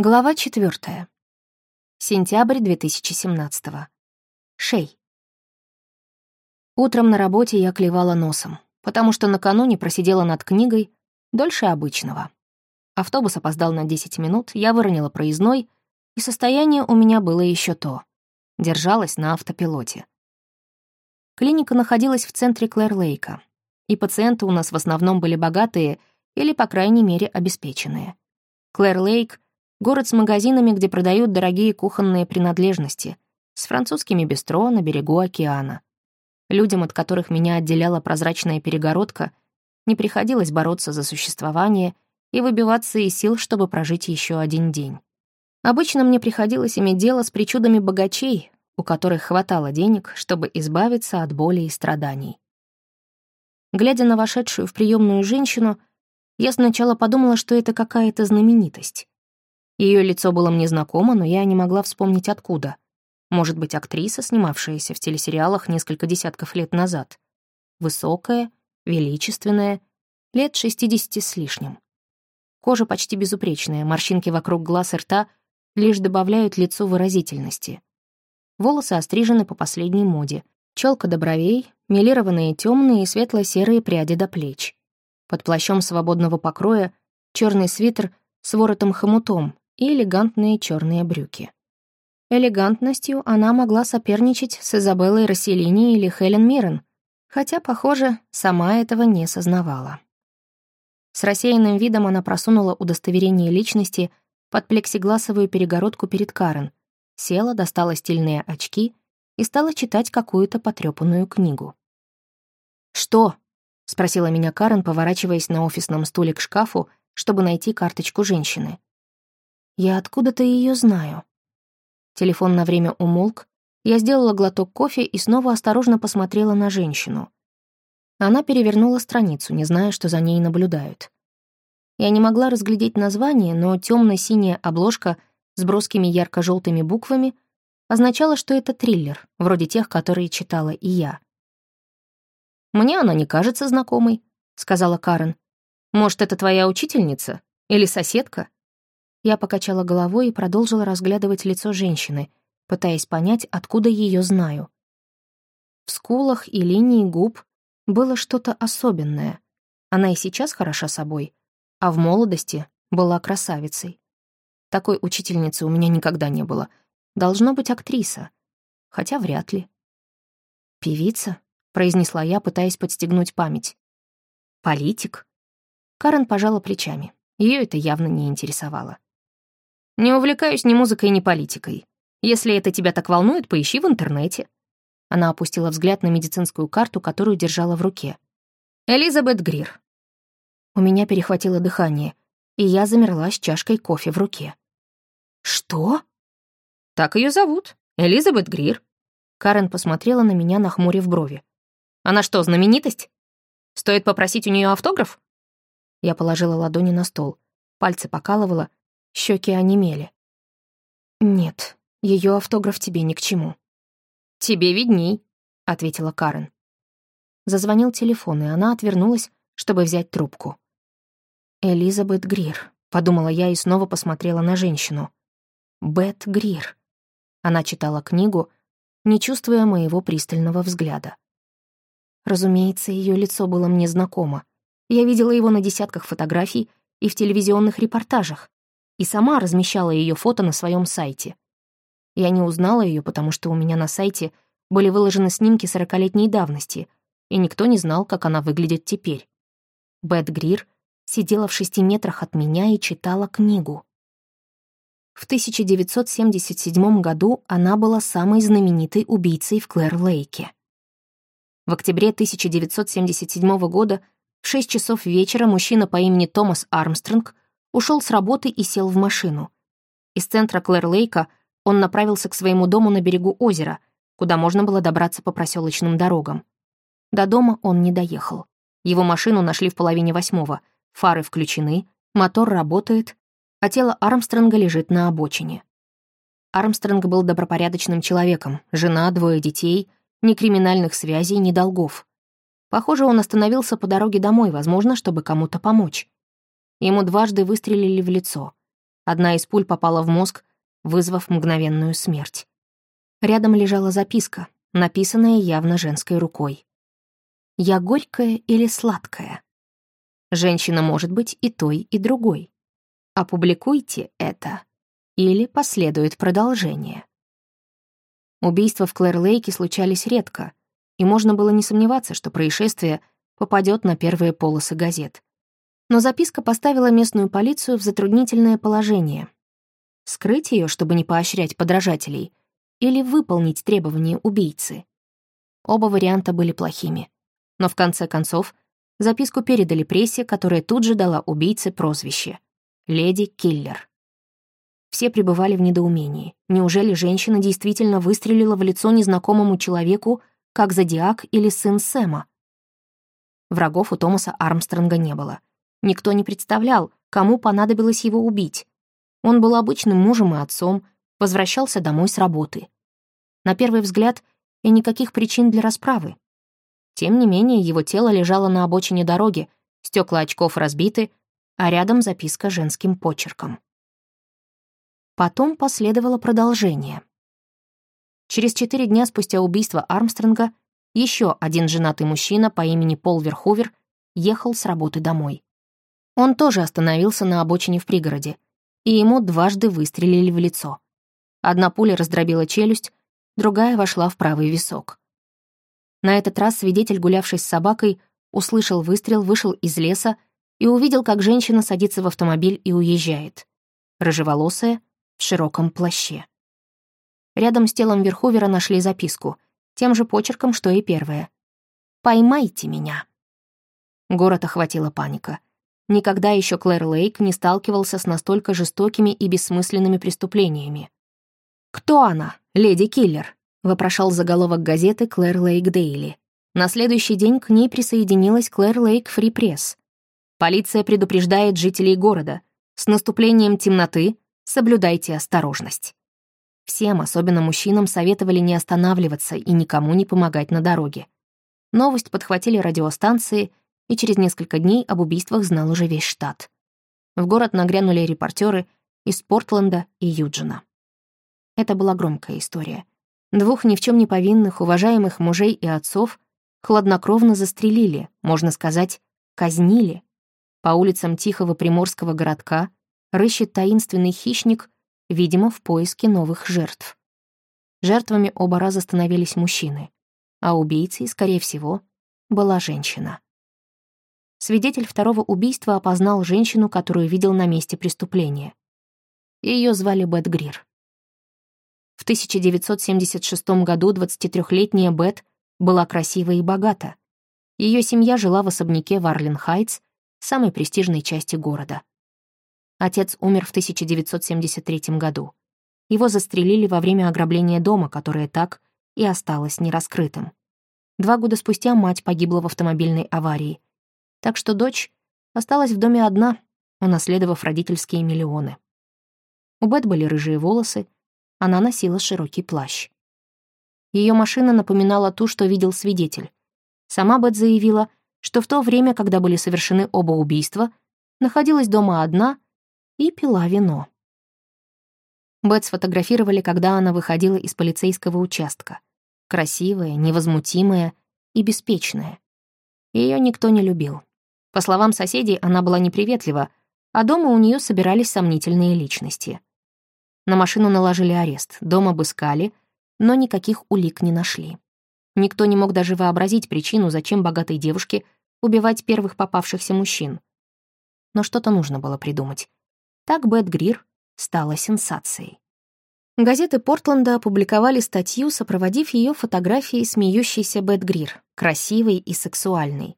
Глава 4. Сентябрь 2017. Шей. Утром на работе я клевала носом, потому что накануне просидела над книгой дольше обычного. Автобус опоздал на 10 минут, я выронила проездной, и состояние у меня было еще то. Держалась на автопилоте. Клиника находилась в центре Клэр-Лейка, и пациенты у нас в основном были богатые или, по крайней мере, обеспеченные. Клэр-Лейк — Город с магазинами, где продают дорогие кухонные принадлежности, с французскими бистро на берегу океана. Людям, от которых меня отделяла прозрачная перегородка, не приходилось бороться за существование и выбиваться из сил, чтобы прожить еще один день. Обычно мне приходилось иметь дело с причудами богачей, у которых хватало денег, чтобы избавиться от боли и страданий. Глядя на вошедшую в приемную женщину, я сначала подумала, что это какая-то знаменитость. Ее лицо было мне знакомо, но я не могла вспомнить откуда. Может быть, актриса, снимавшаяся в телесериалах несколько десятков лет назад. Высокая, величественная, лет 60 с лишним. Кожа почти безупречная, морщинки вокруг глаз и рта лишь добавляют лицу выразительности. Волосы острижены по последней моде. Челка до бровей, милированные темные и светло-серые пряди до плеч. Под плащом свободного покроя черный свитер с воротом-хомутом, и элегантные черные брюки. Элегантностью она могла соперничать с Изабеллой Расселини или Хелен Миррен, хотя, похоже, сама этого не сознавала. С рассеянным видом она просунула удостоверение личности под плексигласовую перегородку перед Карен, села, достала стильные очки и стала читать какую-то потрёпанную книгу. «Что?» — спросила меня Карен, поворачиваясь на офисном стуле к шкафу, чтобы найти карточку женщины. Я откуда-то ее знаю. Телефон на время умолк, я сделала глоток кофе и снова осторожно посмотрела на женщину. Она перевернула страницу, не зная, что за ней наблюдают. Я не могла разглядеть название, но темно синяя обложка с броскими ярко желтыми буквами означала, что это триллер, вроде тех, которые читала и я. «Мне она не кажется знакомой», — сказала Карен. «Может, это твоя учительница? Или соседка?» Я покачала головой и продолжила разглядывать лицо женщины, пытаясь понять, откуда ее знаю. В скулах и линии губ было что-то особенное. Она и сейчас хороша собой, а в молодости была красавицей. Такой учительницы у меня никогда не было. Должно быть актриса. Хотя вряд ли. «Певица?» — произнесла я, пытаясь подстегнуть память. «Политик?» Карен пожала плечами. Ее это явно не интересовало. Не увлекаюсь ни музыкой, ни политикой. Если это тебя так волнует, поищи в интернете». Она опустила взгляд на медицинскую карту, которую держала в руке. «Элизабет Грир». У меня перехватило дыхание, и я замерла с чашкой кофе в руке. «Что?» «Так ее зовут. Элизабет Грир». Карен посмотрела на меня, нахмурив брови. «Она что, знаменитость? Стоит попросить у нее автограф?» Я положила ладони на стол. Пальцы покалывала, Щеки онемели. «Нет, ее автограф тебе ни к чему». «Тебе видней», — ответила Карен. Зазвонил телефон, и она отвернулась, чтобы взять трубку. «Элизабет Грир», — подумала я и снова посмотрела на женщину. «Бет Грир». Она читала книгу, не чувствуя моего пристального взгляда. Разумеется, ее лицо было мне знакомо. Я видела его на десятках фотографий и в телевизионных репортажах и сама размещала ее фото на своем сайте. Я не узнала ее, потому что у меня на сайте были выложены снимки сорокалетней давности, и никто не знал, как она выглядит теперь. Бет Грир сидела в шести метрах от меня и читала книгу. В 1977 году она была самой знаменитой убийцей в Клэр-Лейке. В октябре 1977 года в 6 часов вечера мужчина по имени Томас Армстронг ушел с работы и сел в машину. Из центра Клэр-Лейка он направился к своему дому на берегу озера, куда можно было добраться по проселочным дорогам. До дома он не доехал. Его машину нашли в половине восьмого, фары включены, мотор работает, а тело Армстронга лежит на обочине. Армстронг был добропорядочным человеком, жена, двое детей, ни криминальных связей, ни долгов. Похоже, он остановился по дороге домой, возможно, чтобы кому-то помочь. Ему дважды выстрелили в лицо. Одна из пуль попала в мозг, вызвав мгновенную смерть. Рядом лежала записка, написанная явно женской рукой. «Я горькая или сладкая?» Женщина может быть и той, и другой. Опубликуйте это, или последует продолжение. Убийства в Клэр-Лейке случались редко, и можно было не сомневаться, что происшествие попадет на первые полосы газет. Но записка поставила местную полицию в затруднительное положение. Скрыть ее, чтобы не поощрять подражателей, или выполнить требования убийцы. Оба варианта были плохими. Но в конце концов записку передали прессе, которая тут же дала убийце прозвище — «Леди Киллер». Все пребывали в недоумении. Неужели женщина действительно выстрелила в лицо незнакомому человеку, как Зодиак или сын Сэма? Врагов у Томаса Армстронга не было. Никто не представлял, кому понадобилось его убить. Он был обычным мужем и отцом, возвращался домой с работы. На первый взгляд, и никаких причин для расправы. Тем не менее, его тело лежало на обочине дороги, стекла очков разбиты, а рядом записка женским почерком. Потом последовало продолжение. Через четыре дня спустя убийства Армстронга еще один женатый мужчина по имени Пол Верховер ехал с работы домой. Он тоже остановился на обочине в пригороде, и ему дважды выстрелили в лицо. Одна пуля раздробила челюсть, другая вошла в правый висок. На этот раз свидетель, гулявший с собакой, услышал выстрел, вышел из леса и увидел, как женщина садится в автомобиль и уезжает. Рыжеволосая, в широком плаще. Рядом с телом Верховера нашли записку, тем же почерком, что и первая. «Поймайте меня». Город охватила паника. Никогда еще Клэр Лейк не сталкивался с настолько жестокими и бессмысленными преступлениями. «Кто она, леди-киллер?» — вопрошал заголовок газеты «Клэр Лейк Дейли». На следующий день к ней присоединилась Клэр Лейк Фри Пресс. Полиция предупреждает жителей города. С наступлением темноты соблюдайте осторожность. Всем, особенно мужчинам, советовали не останавливаться и никому не помогать на дороге. Новость подхватили радиостанции — и через несколько дней об убийствах знал уже весь штат. В город нагрянули репортеры из Портленда и Юджина. Это была громкая история. Двух ни в чем не повинных, уважаемых мужей и отцов хладнокровно застрелили, можно сказать, казнили. По улицам тихого приморского городка рыщет таинственный хищник, видимо, в поиске новых жертв. Жертвами оба раза становились мужчины, а убийцей, скорее всего, была женщина. Свидетель второго убийства опознал женщину, которую видел на месте преступления. Ее звали Бет Грир. В 1976 году 23-летняя Бет была красива и богата. Ее семья жила в особняке в Арлен-Хайтс, самой престижной части города. Отец умер в 1973 году. Его застрелили во время ограбления дома, которое так и осталось нераскрытым. Два года спустя мать погибла в автомобильной аварии — так что дочь осталась в доме одна, унаследовав родительские миллионы. У Бет были рыжие волосы, она носила широкий плащ. Ее машина напоминала ту, что видел свидетель. Сама Бет заявила, что в то время, когда были совершены оба убийства, находилась дома одна и пила вино. Бет сфотографировали, когда она выходила из полицейского участка. Красивая, невозмутимая и беспечная. Ее никто не любил. По словам соседей, она была неприветлива, а дома у нее собирались сомнительные личности. На машину наложили арест, дом обыскали, но никаких улик не нашли. Никто не мог даже вообразить причину, зачем богатой девушке убивать первых попавшихся мужчин. Но что-то нужно было придумать. Так Бет Грир стала сенсацией. Газеты Портленда опубликовали статью, сопроводив ее фотографией смеющейся Бет Грир, красивой и сексуальной.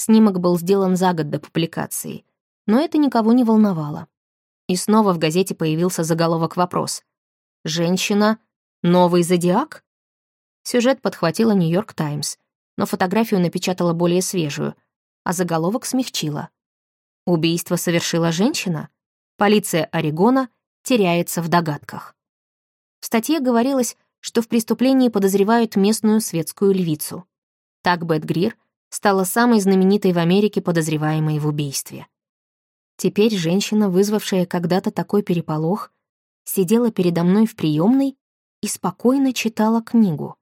Снимок был сделан за год до публикации, но это никого не волновало. И снова в газете появился заголовок вопрос. «Женщина? Новый зодиак?» Сюжет подхватила «Нью-Йорк Таймс», но фотографию напечатала более свежую, а заголовок смягчила. «Убийство совершила женщина? Полиция Орегона теряется в догадках». В статье говорилось, что в преступлении подозревают местную светскую львицу. Так Бет Грир — стала самой знаменитой в Америке подозреваемой в убийстве. Теперь женщина, вызвавшая когда-то такой переполох, сидела передо мной в приемной и спокойно читала книгу.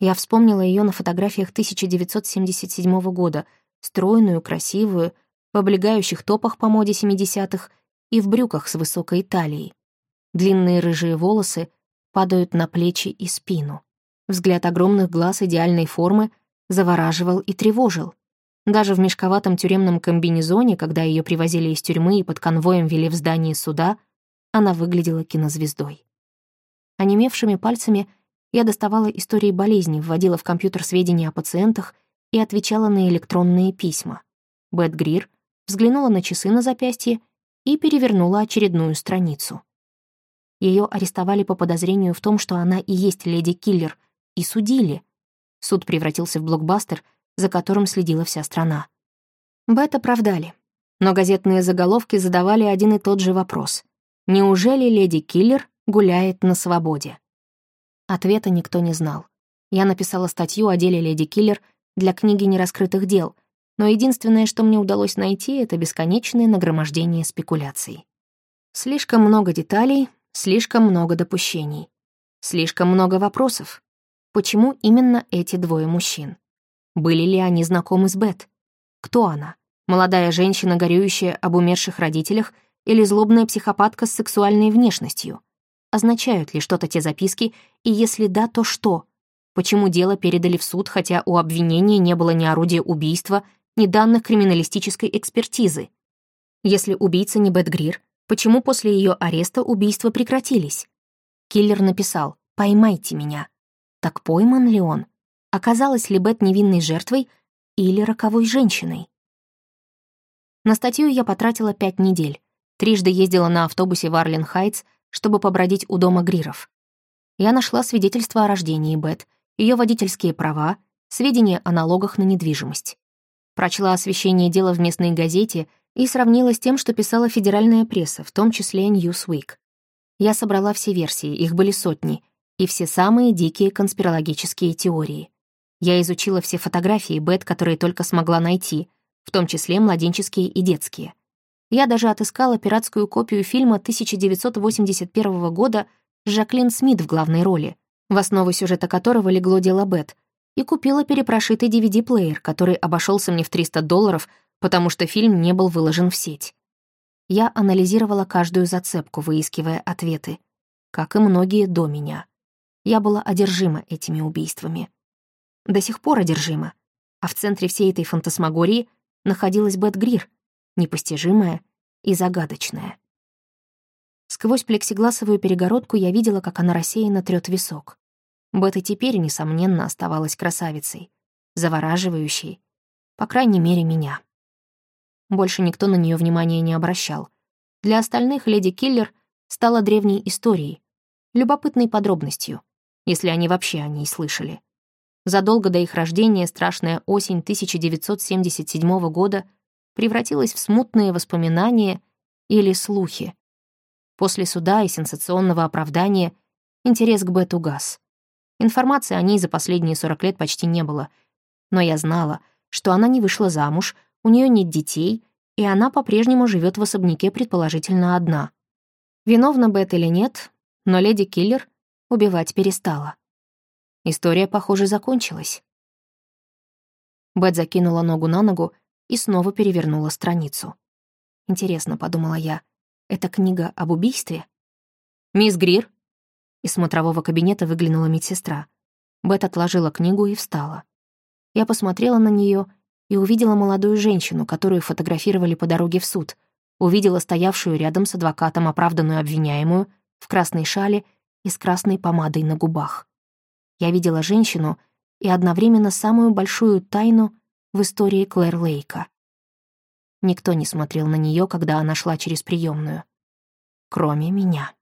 Я вспомнила ее на фотографиях 1977 года, стройную, красивую, в облегающих топах по моде 70-х и в брюках с высокой талией. Длинные рыжие волосы падают на плечи и спину. Взгляд огромных глаз идеальной формы завораживал и тревожил. Даже в мешковатом тюремном комбинезоне, когда ее привозили из тюрьмы и под конвоем вели в здание суда, она выглядела кинозвездой. Онемевшими пальцами я доставала истории болезней, вводила в компьютер сведения о пациентах и отвечала на электронные письма. Бет Грир взглянула на часы на запястье и перевернула очередную страницу. Ее арестовали по подозрению в том, что она и есть леди-киллер, и судили. Суд превратился в блокбастер, за которым следила вся страна. Бет оправдали, но газетные заголовки задавали один и тот же вопрос. Неужели леди-киллер гуляет на свободе? Ответа никто не знал. Я написала статью о деле леди-киллер для книги нераскрытых дел, но единственное, что мне удалось найти, это бесконечное нагромождение спекуляций. Слишком много деталей, слишком много допущений, слишком много вопросов. Почему именно эти двое мужчин? Были ли они знакомы с Бет? Кто она? Молодая женщина, горюющая об умерших родителях, или злобная психопатка с сексуальной внешностью? Означают ли что-то те записки, и если да, то что? Почему дело передали в суд, хотя у обвинения не было ни орудия убийства, ни данных криминалистической экспертизы? Если убийца не Бет Грир, почему после ее ареста убийства прекратились? Киллер написал «Поймайте меня». Так пойман ли он? Оказалась ли Бет невинной жертвой или роковой женщиной? На статью я потратила пять недель. Трижды ездила на автобусе в Арлен-Хайтс, чтобы побродить у дома Гриров. Я нашла свидетельство о рождении Бет, ее водительские права, сведения о налогах на недвижимость. Прочла освещение дела в местной газете и сравнила с тем, что писала федеральная пресса, в том числе Newsweek. Я собрала все версии, их были сотни, и все самые дикие конспирологические теории. Я изучила все фотографии Бет, которые только смогла найти, в том числе младенческие и детские. Я даже отыскала пиратскую копию фильма 1981 года Жаклин Смит в главной роли, в основу сюжета которого легло дело Бет, и купила перепрошитый DVD-плеер, который обошелся мне в 300 долларов, потому что фильм не был выложен в сеть. Я анализировала каждую зацепку, выискивая ответы, как и многие до меня. Я была одержима этими убийствами до сих пор одержима, а в центре всей этой фантасмагории находилась Бет Грир, непостижимая и загадочная. Сквозь плексигласовую перегородку я видела, как она рассеянно трёт висок. Бет и теперь, несомненно, оставалась красавицей, завораживающей, по крайней мере, меня. Больше никто на нее внимания не обращал. Для остальных леди Киллер стала древней историей, любопытной подробностью, если они вообще о ней слышали. Задолго до их рождения страшная осень 1977 года превратилась в смутные воспоминания или слухи. После суда и сенсационного оправдания интерес к Бет угас. Информации о ней за последние 40 лет почти не было, но я знала, что она не вышла замуж, у нее нет детей, и она по-прежнему живет в особняке предположительно одна. Виновна Бет или нет, но леди Киллер убивать перестала. История, похоже, закончилась. Бет закинула ногу на ногу и снова перевернула страницу. «Интересно», — подумала я, — «это книга об убийстве?» «Мисс Грир?» Из смотрового кабинета выглянула медсестра. Бет отложила книгу и встала. Я посмотрела на нее и увидела молодую женщину, которую фотографировали по дороге в суд, увидела стоявшую рядом с адвокатом оправданную обвиняемую в красной шале и с красной помадой на губах. Я видела женщину и одновременно самую большую тайну в истории Клэр Лейка. Никто не смотрел на нее, когда она шла через приемную, кроме меня.